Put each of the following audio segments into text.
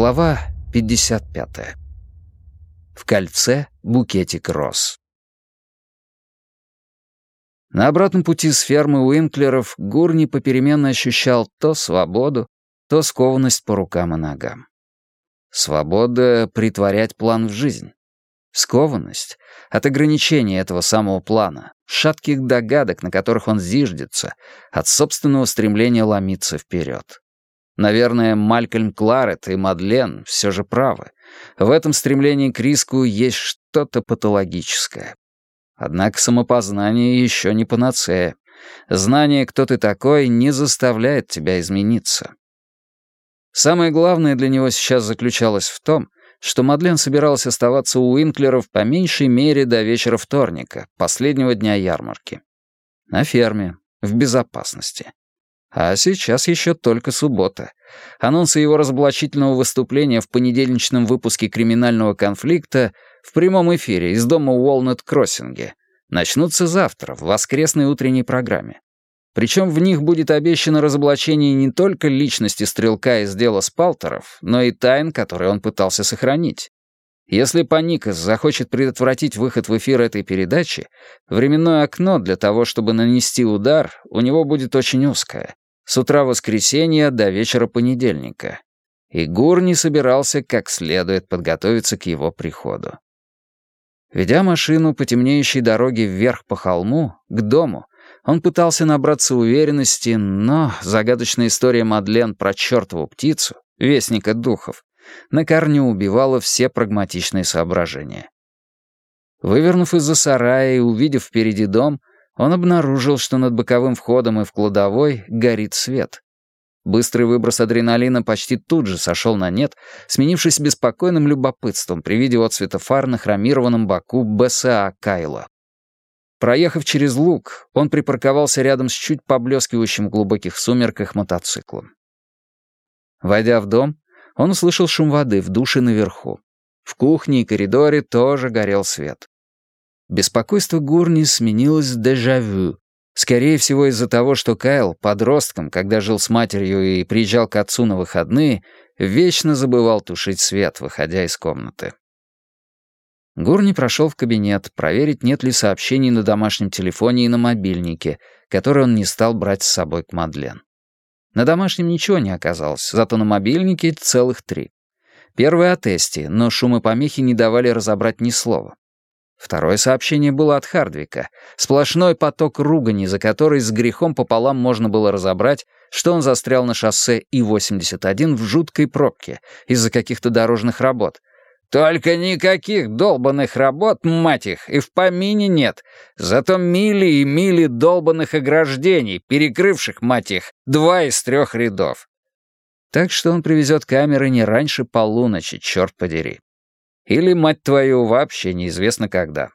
Глава 55. В кольце букетик роз. На обратном пути с фермы Уинклеров Гурни попеременно ощущал то свободу, то скованность по рукам и ногам. Свобода — притворять план в жизнь. Скованность — от ограничения этого самого плана, шатких догадок, на которых он зиждется, от собственного стремления ломиться вперед. Наверное, Малькольм Кларет и Мадлен все же правы. В этом стремлении к риску есть что-то патологическое. Однако самопознание еще не панацея. Знание, кто ты такой, не заставляет тебя измениться. Самое главное для него сейчас заключалось в том, что Мадлен собиралась оставаться у Уинклеров по меньшей мере до вечера вторника, последнего дня ярмарки. На ферме, в безопасности. А сейчас еще только суббота. Анонсы его разоблачительного выступления в понедельничном выпуске «Криминального конфликта» в прямом эфире из дома Уолнет-Кроссинге начнутся завтра в воскресной утренней программе. Причем в них будет обещано разоблачение не только личности стрелка из дела Спалтеров, но и тайн, которые он пытался сохранить. Если Паникас захочет предотвратить выход в эфир этой передачи, временное окно для того, чтобы нанести удар, у него будет очень узкое. С утра воскресенья до вечера понедельника. И Гур не собирался как следует подготовиться к его приходу. Ведя машину по темнеющей дороге вверх по холму, к дому, он пытался набраться уверенности, но загадочная история Мадлен про чертову птицу, вестника духов, на корню убивала все прагматичные соображения. Вывернув из-за сарая и увидев впереди дом, он обнаружил, что над боковым входом и в кладовой горит свет. Быстрый выброс адреналина почти тут же сошел на нет, сменившись беспокойным любопытством при виде отцвета фар на хромированном боку БСА Кайла. Проехав через луг, он припарковался рядом с чуть поблескивающим в глубоких сумерках мотоциклом. Войдя в дом, он услышал шум воды в душе наверху. В кухне и коридоре тоже горел свет. Беспокойство Гурни сменилось дежавю. Скорее всего, из-за того, что Кайл, подростком, когда жил с матерью и приезжал к отцу на выходные, вечно забывал тушить свет, выходя из комнаты. Гурни прошел в кабинет, проверить, нет ли сообщений на домашнем телефоне и на мобильнике, который он не стал брать с собой к Мадлен. На домашнем ничего не оказалось, зато на мобильнике целых три. Первое о тесте, но шумы помехи не давали разобрать ни слова. Второе сообщение было от Хардвика. Сплошной поток ругани, за который с грехом пополам можно было разобрать, что он застрял на шоссе И-81 в жуткой пробке из-за каких-то дорожных работ, только никаких долбанных работ, мать их, и в помине нет. Зато мили и мили долбанных ограждений, перекрывших, мать их, два из трех рядов. Так что он привезет камеры не раньше полуночи, черт подери. Или, мать твою, вообще неизвестно когда.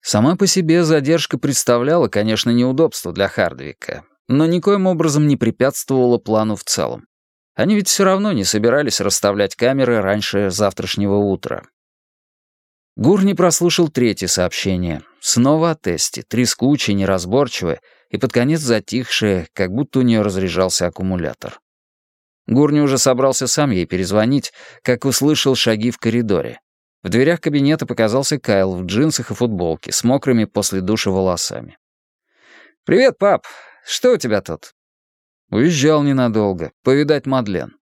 Сама по себе задержка представляла, конечно, неудобство для Хардвика, но никоим образом не препятствовала плану в целом. Они ведь все равно не собирались расставлять камеры раньше завтрашнего утра. Гурни прослушал третье сообщение. Снова о тесте, трескучее, неразборчивое и под конец затихшее, как будто у нее разряжался аккумулятор. Гурни уже собрался сам ей перезвонить, как услышал шаги в коридоре. В дверях кабинета показался Кайл в джинсах и футболке с мокрыми после душа волосами. «Привет, пап. Что у тебя тут?» Уезжал ненадолго, повидать Мадлен.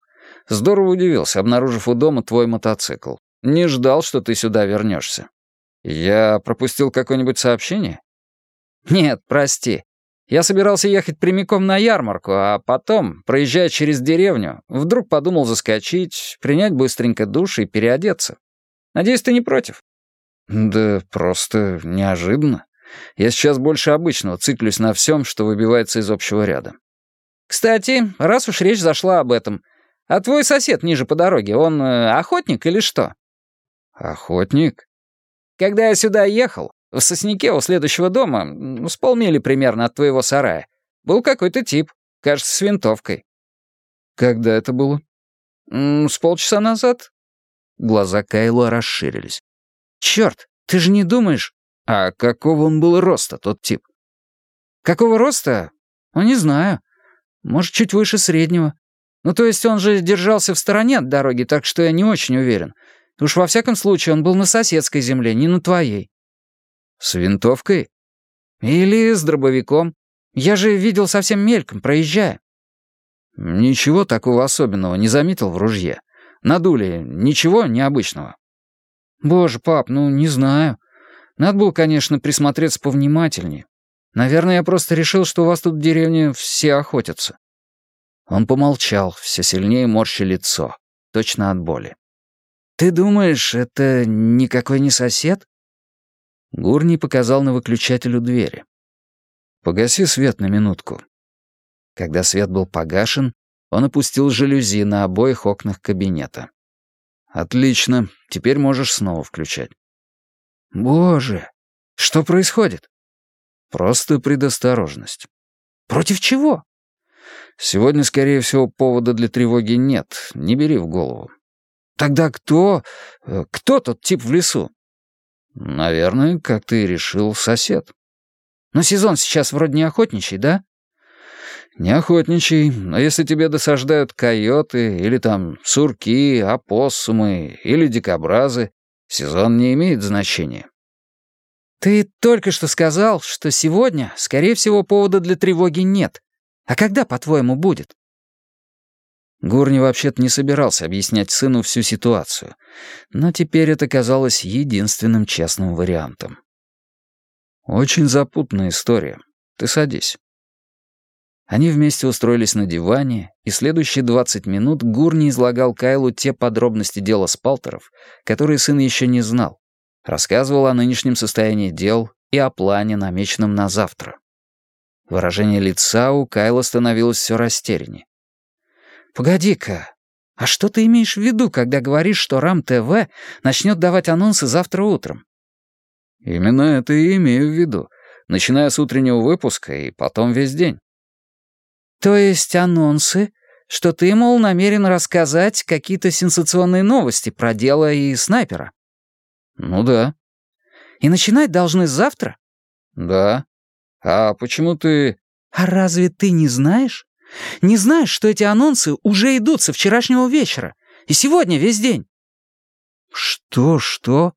Здорово удивился, обнаружив у дома твой мотоцикл. Не ждал, что ты сюда вернешься. Я пропустил какое-нибудь сообщение? Нет, прости. Я собирался ехать прямиком на ярмарку, а потом, проезжая через деревню, вдруг подумал заскочить, принять быстренько душ и переодеться. Надеюсь, ты не против? Да просто неожиданно. Я сейчас больше обычного циклюсь на всем, что выбивается из общего ряда. Кстати, раз уж речь зашла об этом, а твой сосед ниже по дороге, он э, охотник или что? Охотник? Когда я сюда ехал, в сосняке у следующего дома, с полмили примерно от твоего сарая, был какой-то тип, кажется, с винтовкой. Когда это было? С полчаса назад. Глаза Кайла расширились. Черт, ты же не думаешь... А какого он был роста, тот тип? Какого роста? Ну, не знаю. Может, чуть выше среднего. Ну, то есть он же держался в стороне от дороги, так что я не очень уверен. Уж во всяком случае он был на соседской земле, не на твоей». «С винтовкой?» «Или с дробовиком. Я же видел совсем мельком, проезжая». «Ничего такого особенного не заметил в ружье. Надули, ничего необычного?» «Боже, пап, ну не знаю. Надо было, конечно, присмотреться повнимательнее. Наверное, я просто решил, что у вас тут в деревне все охотятся». Он помолчал, все сильнее морщи лицо, точно от боли. «Ты думаешь, это никакой не сосед?» Гурни показал на выключатель двери. «Погаси свет на минутку». Когда свет был погашен, он опустил жалюзи на обоих окнах кабинета. «Отлично, теперь можешь снова включать». «Боже, что происходит?» «Просто предосторожность». «Против чего?» «Сегодня, скорее всего, повода для тревоги нет, не бери в голову». «Тогда кто... Э, кто тот тип в лесу?» «Наверное, как ты и решил, сосед». «Но сезон сейчас вроде не охотничий, да?» «Не охотничий, но если тебе досаждают койоты или там сурки, опоссумы или дикобразы, сезон не имеет значения». «Ты только что сказал, что сегодня, скорее всего, повода для тревоги нет. А когда, по-твоему, будет?» Гурни вообще-то не собирался объяснять сыну всю ситуацию, но теперь это казалось единственным честным вариантом. «Очень запутанная история. Ты садись». Они вместе устроились на диване, и следующие 20 минут Гурни излагал Кайлу те подробности дела Спалтеров, которые сын еще не знал. Рассказывал о нынешнем состоянии дел и о плане, намеченном на завтра. Выражение лица у Кайла становилось все растеряннее. «Погоди-ка, а что ты имеешь в виду, когда говоришь, что РАМ-ТВ начнет давать анонсы завтра утром?» «Именно это и имею в виду, начиная с утреннего выпуска и потом весь день». «То есть анонсы, что ты, мол, намерен рассказать какие-то сенсационные новости про дело и снайпера?» «Ну да». «И начинать должны завтра?» «Да. А почему ты...» «А разве ты не знаешь? Не знаешь, что эти анонсы уже идут со вчерашнего вечера? И сегодня весь день?» «Что, что?»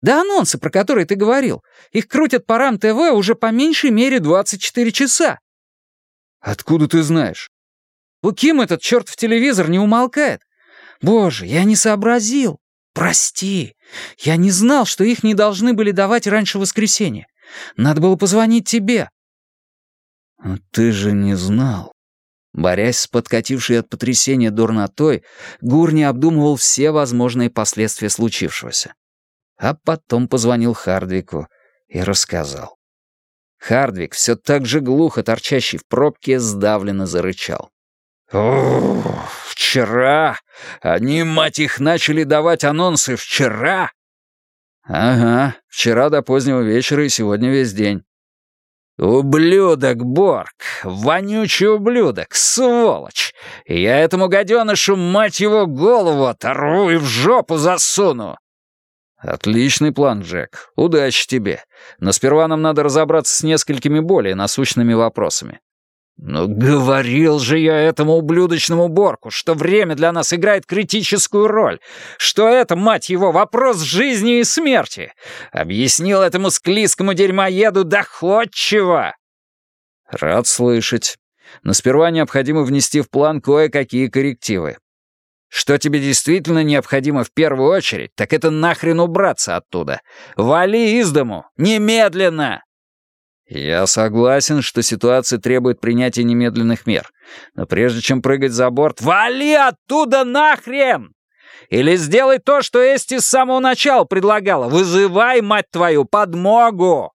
«Да анонсы, про которые ты говорил. Их крутят по РАМ-ТВ уже по меньшей мере 24 часа. «Откуда ты знаешь?» «У Ким этот чертов телевизор не умолкает. Боже, я не сообразил. Прости. Я не знал, что их не должны были давать раньше воскресенья. Надо было позвонить тебе». «А «Ты же не знал». Борясь с подкатившей от потрясения дурнотой, Гурни обдумывал все возможные последствия случившегося. А потом позвонил Хардвику и рассказал. Хардвик, все так же глухо торчащий в пробке, сдавленно зарычал. вчера? Они, мать их, начали давать анонсы вчера?» «Ага, вчера до позднего вечера и сегодня весь день». «Ублюдок, Борг! Вонючий ублюдок! Сволочь! Я этому гаденышу, мать его, голову оторву и в жопу засуну!» «Отличный план, Джек. Удачи тебе. Но сперва нам надо разобраться с несколькими более насущными вопросами». «Ну, говорил же я этому ублюдочному Борку, что время для нас играет критическую роль, что это, мать его, вопрос жизни и смерти. Объяснил этому склизкому дерьмоеду доходчиво». «Рад слышать. Но сперва необходимо внести в план кое-какие коррективы. Что тебе действительно необходимо в первую очередь, так это нахрен убраться оттуда. Вали из дому! Немедленно!» «Я согласен, что ситуация требует принятия немедленных мер. Но прежде чем прыгать за борт...» «Вали оттуда нахрен! Или сделай то, что Эсти с самого начала предлагала. Вызывай, мать твою, подмогу!»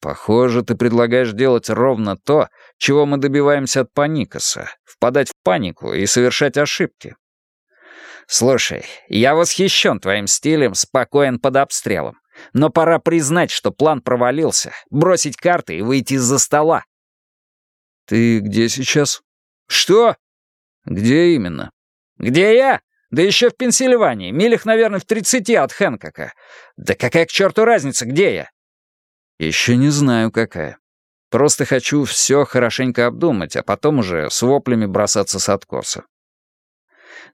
«Похоже, ты предлагаешь делать ровно то, чего мы добиваемся от Паникаса, впадать в панику и совершать ошибки. Слушай, я восхищен твоим стилем, спокоен под обстрелом. Но пора признать, что план провалился, бросить карты и выйти из-за стола. Ты где сейчас? Что? Где именно? Где я? Да еще в Пенсильвании, милях, наверное, в тридцати от Хэнкока. Да какая к черту разница, где я? Еще не знаю, какая. Просто хочу все хорошенько обдумать, а потом уже с воплями бросаться с откоса.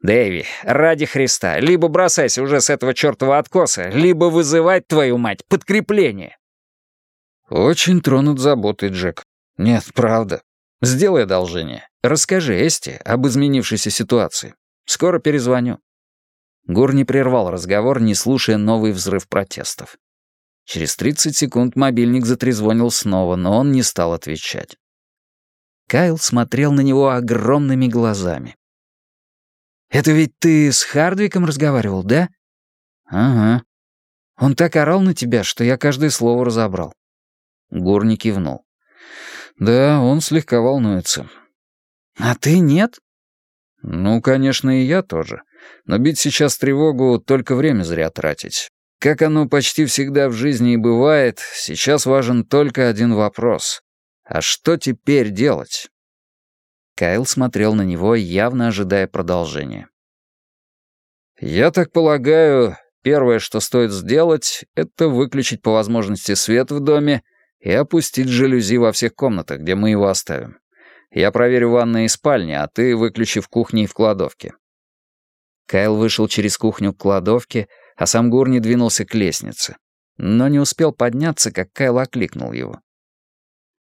Дэви, ради Христа, либо бросайся уже с этого чертова откоса, либо вызывать, твою мать, подкрепление. Очень тронут заботой, Джек. Нет, правда. Сделай одолжение. Расскажи Эсте об изменившейся ситуации. Скоро перезвоню. Гур не прервал разговор, не слушая новый взрыв протестов. Через 30 секунд мобильник затрезвонил снова, но он не стал отвечать. Кайл смотрел на него огромными глазами. «Это ведь ты с Хардвиком разговаривал, да?» «Ага. Он так орал на тебя, что я каждое слово разобрал». Гурни кивнул. «Да, он слегка волнуется». «А ты нет?» «Ну, конечно, и я тоже. Но бить сейчас тревогу — только время зря тратить. Как оно почти всегда в жизни и бывает, сейчас важен только один вопрос. А что теперь делать?» Кайл смотрел на него, явно ожидая продолжения. «Я так полагаю, первое, что стоит сделать, это выключить по возможности свет в доме и опустить жалюзи во всех комнатах, где мы его оставим. Я проверю ванные и спальни, а ты выключи в кухне и в кладовке». Кайл вышел через кухню к кладовке, а сам Гурни двинулся к лестнице. Но не успел подняться, как Кайл окликнул его.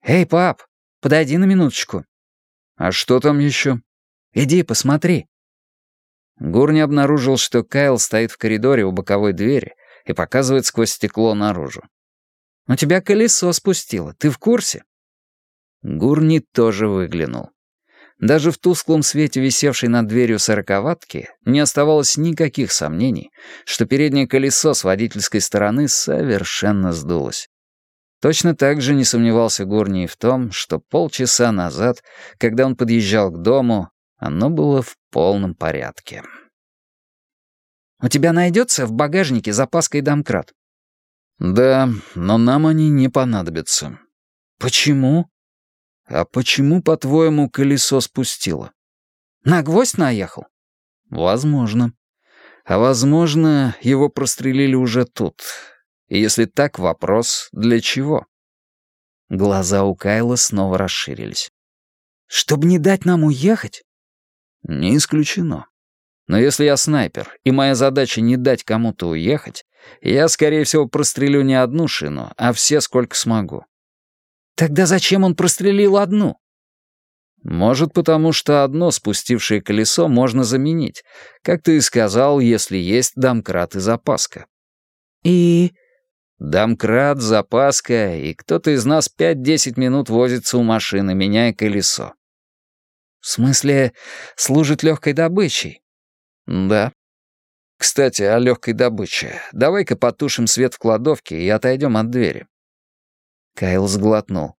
«Эй, пап, подойди на минуточку». «А что там еще?» «Иди, посмотри». Гурни обнаружил, что Кайл стоит в коридоре у боковой двери и показывает сквозь стекло наружу. «У тебя колесо спустило, ты в курсе?» Гурни тоже выглянул. Даже в тусклом свете, висевшей над дверью сороковатки, не оставалось никаких сомнений, что переднее колесо с водительской стороны совершенно сдулось. Точно так же не сомневался Гурни в том, что полчаса назад, когда он подъезжал к дому, оно было в полном порядке. «У тебя найдется в багажнике запаска и домкрат?» «Да, но нам они не понадобятся». «Почему?» «А почему, по-твоему, колесо спустило?» «На гвоздь наехал?» «Возможно. А возможно, его прострелили уже тут, и если так, вопрос, для чего? Глаза у Кайла снова расширились. «Чтобы не дать нам уехать?» «Не исключено. Но если я снайпер, и моя задача не дать кому-то уехать, я, скорее всего, прострелю не одну шину, а все, сколько смогу». «Тогда зачем он прострелил одну?» «Может, потому что одно спустившее колесо можно заменить, как ты и сказал, если есть домкрат и запаска». «И Домкрат, запаска, и кто-то из нас пять-десять минут возится у машины, меняя колесо. В смысле, служит легкой добычей? Да. Кстати, о легкой добыче. Давай-ка потушим свет в кладовке и отойдем от двери. Кайл сглотнул.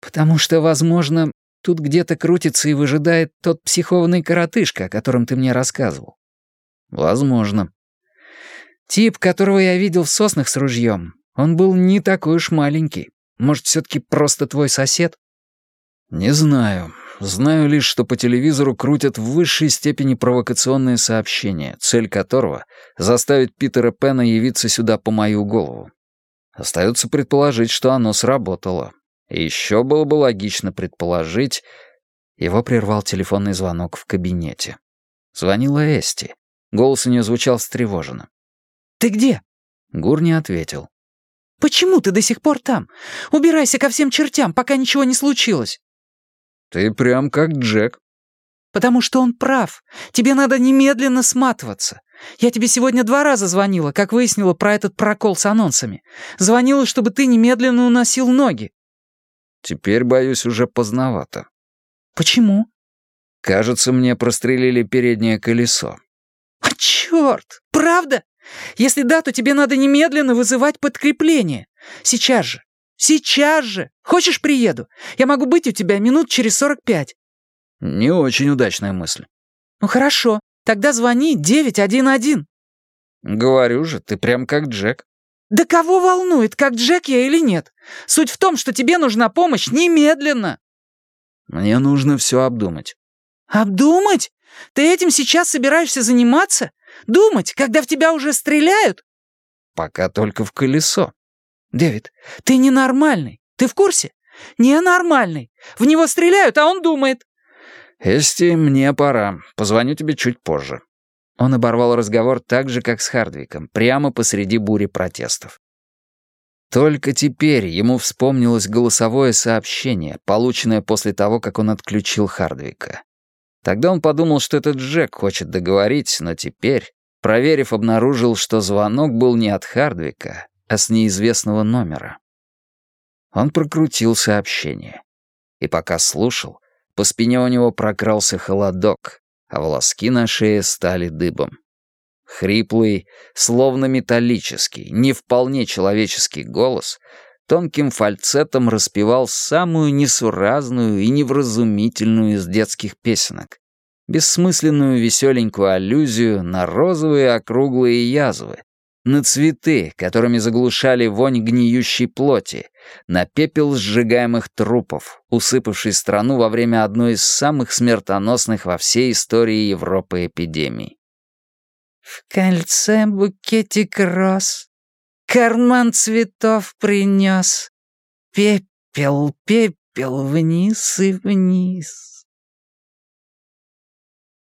Потому что, возможно, тут где-то крутится и выжидает тот психованный коротышка, о котором ты мне рассказывал. Возможно. Тип, которого я видел в соснах с ружьем, он был не такой уж маленький. Может, все-таки просто твой сосед? Не знаю. Знаю лишь, что по телевизору крутят в высшей степени провокационные сообщения, цель которого — заставить Питера Пена явиться сюда по мою голову. Остается предположить, что оно сработало. И еще было бы логично предположить... Его прервал телефонный звонок в кабинете. Звонила Эсти. Голос у нее звучал встревоженно. «Ты где?» Гур не ответил. «Почему ты до сих пор там? Убирайся ко всем чертям, пока ничего не случилось». «Ты прям как Джек». «Потому что он прав. Тебе надо немедленно сматываться. Я тебе сегодня два раза звонила, как выяснила про этот прокол с анонсами. Звонила, чтобы ты немедленно уносил ноги». «Теперь, боюсь, уже поздновато». «Почему?» «Кажется, мне прострелили переднее колесо». «А черт! Правда?» Если да, то тебе надо немедленно вызывать подкрепление. Сейчас же. Сейчас же. Хочешь, приеду? Я могу быть у тебя минут через сорок пять». Не очень удачная мысль. Ну хорошо. Тогда звони 911. Говорю же, ты прям как Джек. Да кого волнует, как Джек я или нет? Суть в том, что тебе нужна помощь немедленно. Мне нужно все обдумать. Обдумать? Ты этим сейчас собираешься заниматься? Думать, когда в тебя уже стреляют?» «Пока только в колесо». «Дэвид, ты ненормальный. Ты в курсе? Ненормальный. В него стреляют, а он думает». «Эсти, мне пора. Позвоню тебе чуть позже». Он оборвал разговор так же, как с Хардвиком, прямо посреди бури протестов. Только теперь ему вспомнилось голосовое сообщение, полученное после того, как он отключил Хардвика. Тогда он подумал, что этот Джек хочет договорить, но теперь, проверив, обнаружил, что звонок был не от Хардвика, а с неизвестного номера. Он прокрутил сообщение. И пока слушал, по спине у него прокрался холодок, а волоски на шее стали дыбом. Хриплый, словно металлический, не вполне человеческий голос тонким фальцетом распевал самую несуразную и невразумительную из детских песенок. Бессмысленную веселенькую аллюзию на розовые округлые язвы, на цветы, которыми заглушали вонь гниющей плоти, на пепел сжигаемых трупов, усыпавший страну во время одной из самых смертоносных во всей истории Европы эпидемий. «В кольце букетик роз, карман цветов принес, пепел, пепел вниз и вниз».